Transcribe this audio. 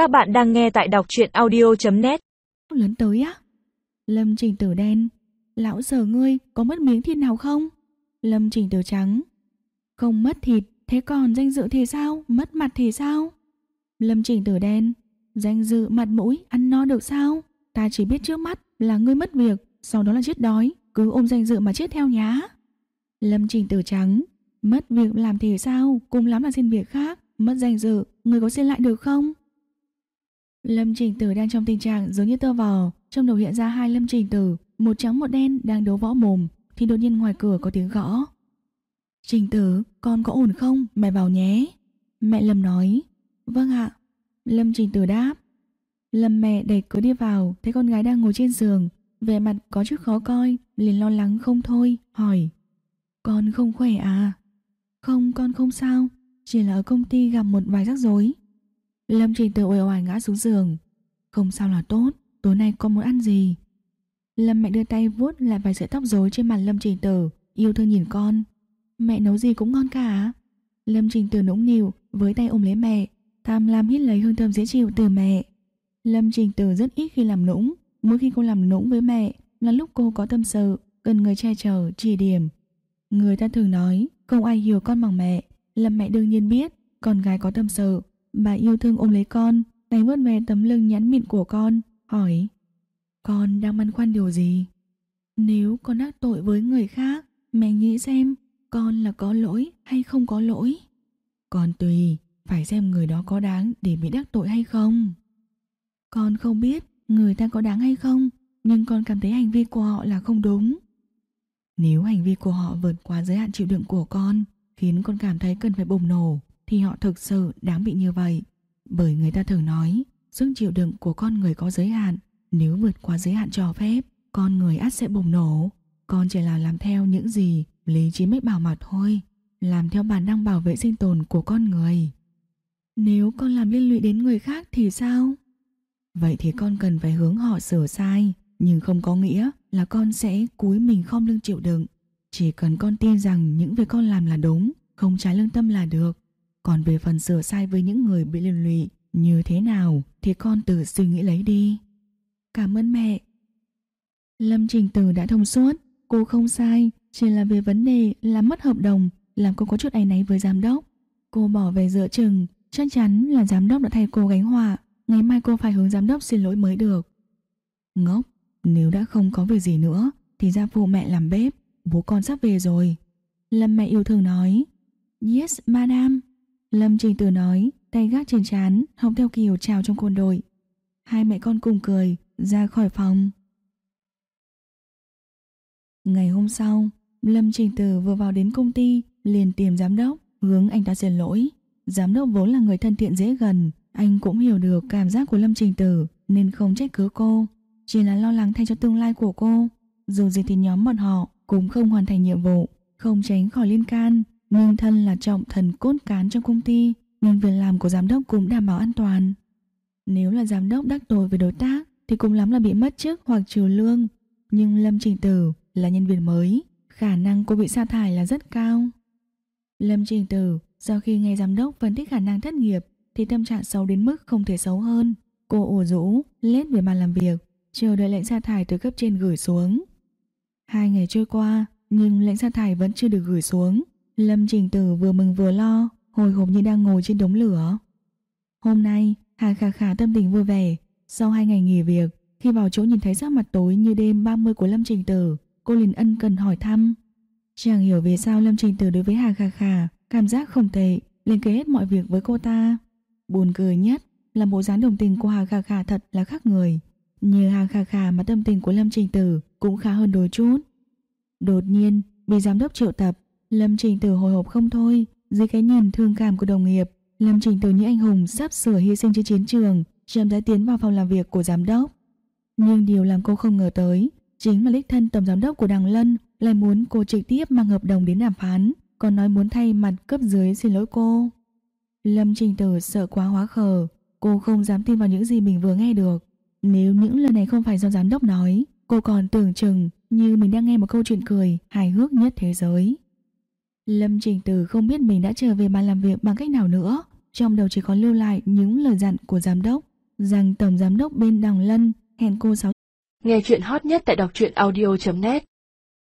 Các bạn đang nghe tại đọc truyện audio.net Lớn tới á. Lâm Trình Tử đen. Lão sở ngươi có mất miếng thịt nào không? Lâm Trình Tử trắng. Không mất thịt, Thế còn danh dự thì sao? Mất mặt thì sao? Lâm Trình Tử đen. Danh dự mặt mũi ăn no được sao? Ta chỉ biết trước mắt là ngươi mất việc, Sau đó là chết đói, Cứ ôm danh dự mà chết theo nhá. Lâm Trình Tử trắng. Mất việc làm thì sao? Cùng lắm là xin việc khác. Mất danh dự, Ngươi có xin lại được không? Lâm Trình Tử đang trong tình trạng giống như tơ vò, trong đầu hiện ra hai Lâm Trình Tử, một trắng một đen đang đấu võ mồm, thì đột nhiên ngoài cửa có tiếng gõ. Trình Tử, con có ổn không? Mẹ vào nhé. Mẹ Lâm nói. Vâng ạ. Lâm Trình Tử đáp. Lâm mẹ đẩy cửa đi vào, thấy con gái đang ngồi trên giường, vẻ mặt có chút khó coi, liền lo lắng không thôi, hỏi. Con không khỏe à? Không, con không sao, chỉ là ở công ty gặp một vài rắc rối. Lâm Trình Tử uể oải ngã xuống giường. Không sao là tốt, tối nay con muốn ăn gì? Lâm mẹ đưa tay vuốt lại vài sợi tóc rối trên mặt Lâm Trình Tử, yêu thương nhìn con. Mẹ nấu gì cũng ngon cả. Lâm Trình Tử nũng nịu với tay ôm lấy mẹ, tham lam hít lấy hương thơm dễ chịu từ mẹ. Lâm Trình Tử rất ít khi làm nũng, mỗi khi cô làm nũng với mẹ là lúc cô có tâm sự, cần người che chở, chỉ điểm. Người ta thường nói, không ai hiểu con bằng mẹ. Lâm mẹ đương nhiên biết, con gái có tâm sự, Bà yêu thương ôm lấy con, tay vuốt về tấm lưng nhắn mịn của con, hỏi Con đang băn khoăn điều gì? Nếu con đắc tội với người khác, mẹ nghĩ xem con là có lỗi hay không có lỗi. Con tùy, phải xem người đó có đáng để bị đắc tội hay không. Con không biết người ta có đáng hay không, nhưng con cảm thấy hành vi của họ là không đúng. Nếu hành vi của họ vượt quá giới hạn chịu đựng của con, khiến con cảm thấy cần phải bùng nổ, thì họ thực sự đáng bị như vậy. Bởi người ta thường nói, sức chịu đựng của con người có giới hạn, nếu vượt qua giới hạn cho phép, con người ắt sẽ bùng nổ. Con chỉ là làm theo những gì lý trí mách bảo mà thôi, làm theo bản năng bảo vệ sinh tồn của con người. Nếu con làm liên lụy đến người khác thì sao? Vậy thì con cần phải hướng họ sửa sai, nhưng không có nghĩa là con sẽ cúi mình khom lưng chịu đựng. Chỉ cần con tin rằng những việc con làm là đúng, không trái lương tâm là được. Còn về phần sửa sai với những người bị liên lụy như thế nào thì con tự suy nghĩ lấy đi. Cảm ơn mẹ. Lâm Trình Tử đã thông suốt, cô không sai, chỉ là về vấn đề làm mất hợp đồng, làm cô có chút áy náy với giám đốc. Cô bỏ về giữa chừng, chắc chắn là giám đốc đã thay cô gánh họa, ngày mai cô phải hướng giám đốc xin lỗi mới được. Ngốc, nếu đã không có việc gì nữa thì ra phụ mẹ làm bếp, bố con sắp về rồi. Lâm mẹ yêu thương nói, Yes, madam. Lâm Trình Tử nói, tay gác trên chán, học theo kiểu chào trong quân đội. Hai mẹ con cùng cười, ra khỏi phòng. Ngày hôm sau, Lâm Trình Tử vừa vào đến công ty, liền tìm giám đốc, hướng anh ta xin lỗi. Giám đốc vốn là người thân thiện dễ gần, anh cũng hiểu được cảm giác của Lâm Trình Tử nên không trách cứ cô, chỉ là lo lắng thay cho tương lai của cô. Dù gì thì nhóm bọn họ cũng không hoàn thành nhiệm vụ, không tránh khỏi liên can, nhưng thân là trọng thần cốt cán trong công ty nên việc làm của giám đốc cũng đảm bảo an toàn. Nếu là giám đốc đắc tội với đối tác thì cũng lắm là bị mất chức hoặc trừ lương. Nhưng Lâm Trình Tử là nhân viên mới, khả năng cô bị sa thải là rất cao. Lâm Trình Tử sau khi nghe giám đốc phân tích khả năng thất nghiệp thì tâm trạng xấu đến mức không thể xấu hơn. Cô ủ rũ, lết về bàn làm việc, chờ đợi lệnh sa thải từ cấp trên gửi xuống. Hai ngày trôi qua, nhưng lệnh sa thải vẫn chưa được gửi xuống. Lâm Trình Tử vừa mừng vừa lo, hồi hộp như đang ngồi trên đống lửa. Hôm nay, Hà Khả Khả tâm tình vui vẻ. Sau hai ngày nghỉ việc, khi vào chỗ nhìn thấy sắc mặt tối như đêm 30 của Lâm Trình Tử, cô liền ân cần hỏi thăm. Chàng hiểu vì sao Lâm Trình Tử đối với Hà Khả Khả cảm giác không tệ, liền kể hết mọi việc với cô ta. Buồn cười nhất là bộ dáng đồng tình của Hà Khả Khả thật là khác người. Như Hà Khả Khả mà tâm tình của Lâm Trình Tử cũng khá hơn đôi chút. Đột nhiên, bị giám đốc triệu tập, Lâm Trình Tử hồi hộp không thôi, dưới cái nhìn thương cảm của đồng nghiệp, Lâm Trình Tử như anh hùng sắp sửa hy sinh trên chiến trường, chậm rãi tiến vào phòng làm việc của giám đốc. Nhưng điều làm cô không ngờ tới, chính là đích thân tổng giám đốc của Đằng Lân lại muốn cô trực tiếp mang hợp đồng đến đàm phán, còn nói muốn thay mặt cấp dưới xin lỗi cô. Lâm Trình Tử sợ quá hóa khờ, cô không dám tin vào những gì mình vừa nghe được. Nếu những lời này không phải do giám đốc nói, cô còn tưởng chừng như mình đang nghe một câu chuyện cười hài hước nhất thế giới. Lâm Trình Tử không biết mình đã trở về bàn làm việc bằng cách nào nữa, trong đầu chỉ có lưu lại những lời dặn của giám đốc rằng tổng giám đốc bên Đằng Lân hẹn cô 6 Nghe chuyện hot nhất tại đọc truyện audio.net